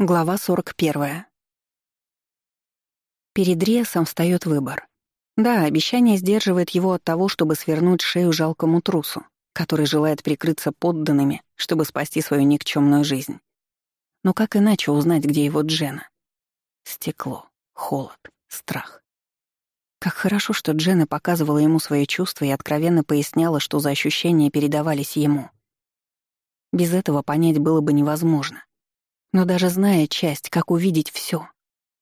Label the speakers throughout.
Speaker 1: Глава 41. Перед Риасом встает выбор. Да, обещание сдерживает его от того, чтобы свернуть шею жалкому трусу, который желает прикрыться подданными, чтобы спасти свою никчемную жизнь. Но как иначе узнать, где его Джена? Стекло, холод, страх. Как хорошо, что Джена показывала ему свои чувства и откровенно поясняла, что за ощущения передавались ему. Без этого понять было бы невозможно. Но даже зная часть, как увидеть все.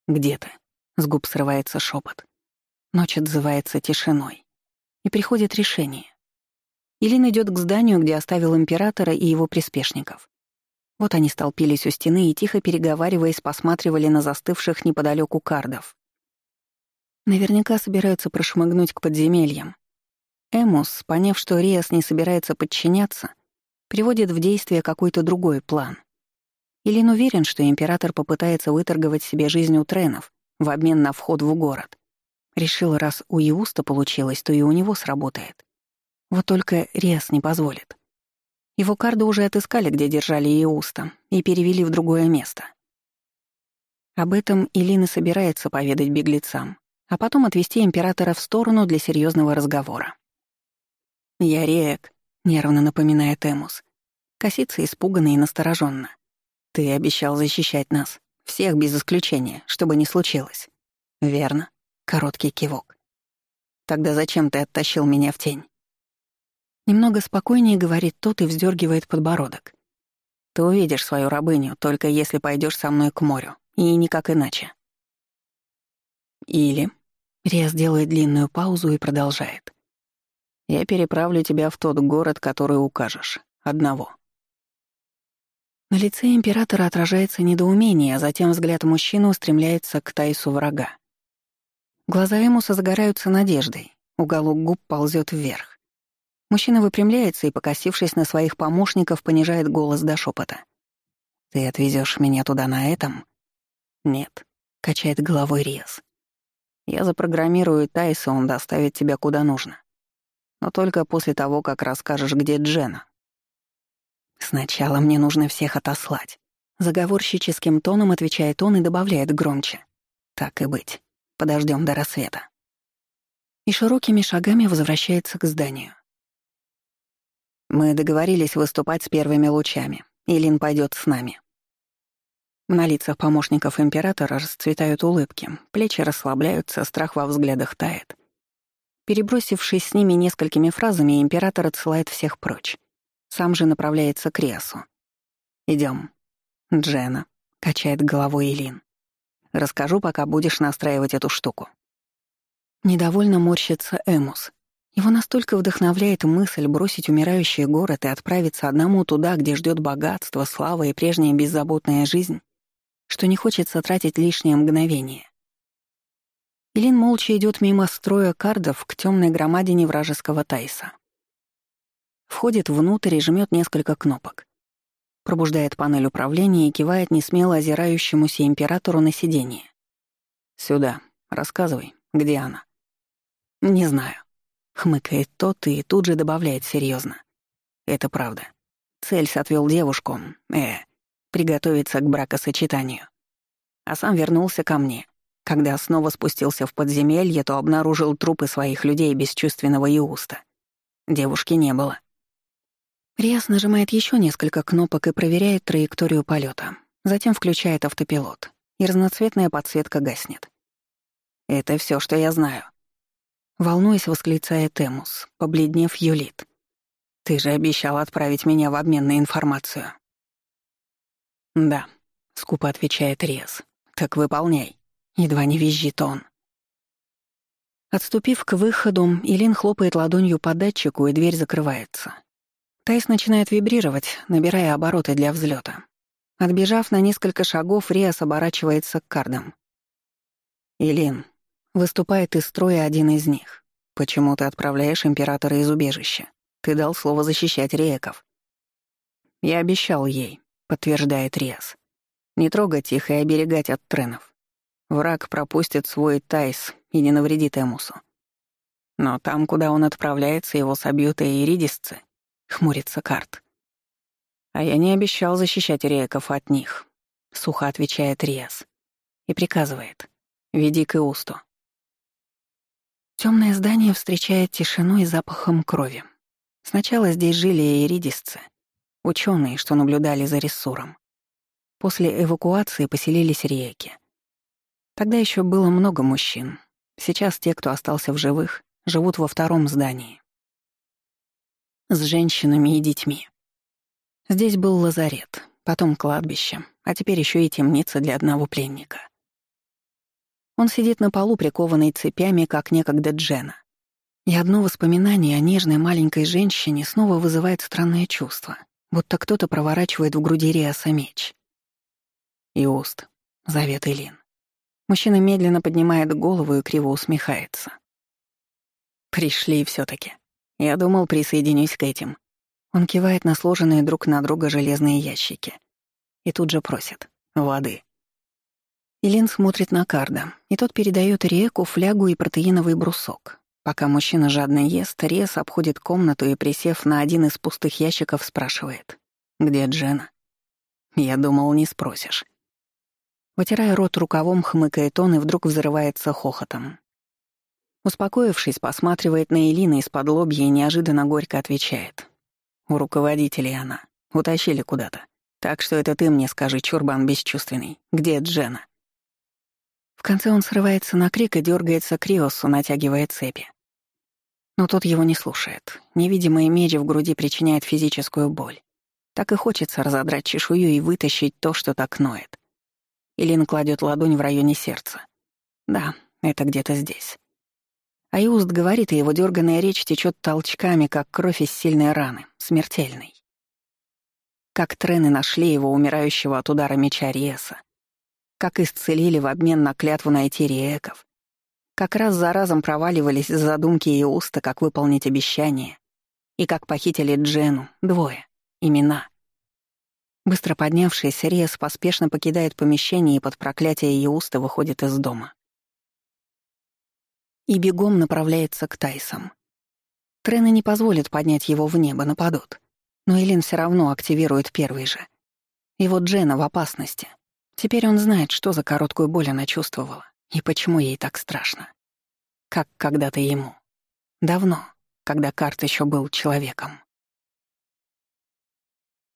Speaker 1: «Где ты?» — с губ срывается шепот. Ночь отзывается тишиной. И приходит решение. Илин идет к зданию, где оставил императора и его приспешников. Вот они столпились у стены и, тихо переговариваясь, посматривали на застывших неподалеку кардов. Наверняка собираются прошмыгнуть к подземельям. Эмус, поняв, что Риас не собирается подчиняться, приводит в действие какой-то другой план. Илин уверен, что император попытается выторговать себе жизнь у тренов в обмен на вход в город. Решил, раз у Иуста получилось, то и у него сработает. Вот только Риас не позволит. Его карды уже отыскали, где держали Иуста, и перевели в другое место. Об этом Илина собирается поведать беглецам, а потом отвести императора в сторону для серьезного разговора. «Я Рек», — нервно напоминает Эмус. Косится испуганно и настороженно. Ты обещал защищать нас. Всех без исключения, чтобы не случилось. Верно. Короткий кивок. Тогда зачем ты оттащил меня в тень? Немного спокойнее говорит тот и вздергивает подбородок. Ты увидишь свою рабыню, только если пойдешь со мной к морю, и никак иначе. Или... Рез делает длинную паузу и продолжает. Я переправлю тебя в тот город, который укажешь. Одного. На лице императора отражается недоумение, а затем взгляд мужчины устремляется к Тайсу врага. Глаза Эмуса загораются надеждой, уголок губ ползет вверх. Мужчина выпрямляется и, покосившись на своих помощников, понижает голос до шепота. «Ты отвезешь меня туда на этом?» «Нет», — качает головой Риас. «Я запрограммирую Тайса, он доставит тебя куда нужно. Но только после того, как расскажешь, где Джена, «Сначала мне нужно всех отослать». Заговорщическим тоном отвечает он и добавляет громче. «Так и быть. Подождем до рассвета». И широкими шагами возвращается к зданию. Мы договорились выступать с первыми лучами. Илин пойдет с нами. На лицах помощников императора расцветают улыбки, плечи расслабляются, страх во взглядах тает. Перебросившись с ними несколькими фразами, император отсылает всех прочь. Сам же направляется к Ресу. Идем. Джена, качает головой Илин. Расскажу, пока будешь настраивать эту штуку. Недовольно морщится Эмус. Его настолько вдохновляет мысль бросить умирающий город и отправиться одному туда, где ждет богатство, слава и прежняя беззаботная жизнь, что не хочется тратить лишнее мгновение. Илин молча идет мимо строя кардов к темной громадине вражеского Тайса. Входит внутрь и жмет несколько кнопок. Пробуждает панель управления и кивает несмело озирающемуся императору на сиденье. «Сюда. Рассказывай, где она?» «Не знаю», — хмыкает тот и тут же добавляет серьезно. «Это правда. Цельс отвел девушку, э, приготовиться к бракосочетанию. А сам вернулся ко мне. Когда снова спустился в подземелье, то обнаружил трупы своих людей бесчувственного Иуста. Девушки не было. Риас нажимает еще несколько кнопок и проверяет траекторию полета. Затем включает автопилот, и разноцветная подсветка гаснет. «Это все, что я знаю». Волнуясь, восклицает Эмус, побледнев Юлит. «Ты же обещал отправить меня в обмен на информацию». «Да», — скупо отвечает Риас. «Так выполняй». Едва не визжит он. Отступив к выходу, Илин хлопает ладонью по датчику, и дверь закрывается. Тайс начинает вибрировать, набирая обороты для взлета. Отбежав на несколько шагов, Риас оборачивается к кардам. «Илин», — выступает из строя один из них. «Почему ты отправляешь императора из убежища? Ты дал слово защищать реков». «Я обещал ей», — подтверждает Риас. «Не трогать их и оберегать от тренов. Враг пропустит свой Тайс и не навредит Эмусу. Но там, куда он отправляется, его собьют и иридисцы. — хмурится Карт. «А я не обещал защищать реков от них», — сухо отвечает Риас. И приказывает. Веди к Иусту. Темное здание встречает тишиной и запахом крови. Сначала здесь жили иридисцы, ученые, что наблюдали за Рессуром. После эвакуации поселились реки. Тогда еще было много мужчин. Сейчас те, кто остался в живых, живут во втором здании. С женщинами и детьми. Здесь был лазарет, потом кладбище, а теперь еще и темница для одного пленника. Он сидит на полу, прикованный цепями, как некогда Джена. И одно воспоминание о нежной маленькой женщине снова вызывает странное чувство, будто кто-то проворачивает в груди Риаса меч. «Иуст», — зовет Элин. Мужчина медленно поднимает голову и криво усмехается. «Пришли все таки Я думал, присоединюсь к этим». Он кивает на сложенные друг на друга железные ящики. И тут же просит «воды». Илин смотрит на Карда, и тот передает Реку флягу и протеиновый брусок. Пока мужчина жадно ест, Рес обходит комнату и, присев на один из пустых ящиков, спрашивает «Где Джена?» «Я думал, не спросишь». Вытирая рот рукавом, хмыкает он и вдруг взрывается хохотом. Успокоившись, посматривает на Элина из-под лобья и неожиданно горько отвечает. «У руководителей она. Утащили куда-то. Так что это ты мне скажи, чурбан бесчувственный. Где Джена?» В конце он срывается на крик и дергается к Риосу, натягивая цепи. Но тот его не слушает. Невидимый меч в груди причиняет физическую боль. Так и хочется разодрать чешую и вытащить то, что так ноет. Илин кладет ладонь в районе сердца. Да, это где-то здесь. А Иуст говорит, и его дерганная речь течет толчками, как кровь из сильной раны, смертельной. Как трены нашли его, умирающего от удара меча Риеса. Как исцелили в обмен на клятву найти Риеков. Как раз за разом проваливались задумки Иуста, как выполнить обещание. И как похитили Джену, двое, имена — Быстро поднявшись, Риас поспешно покидает помещение и под проклятие Еуста выходит из дома. И бегом направляется к Тайсам. Трены не позволят поднять его в небо, нападут. Но Элин все равно активирует первый же. И вот Джена в опасности. Теперь он знает, что за короткую боль она чувствовала и почему ей так страшно. Как когда-то ему. Давно, когда Карт еще был человеком.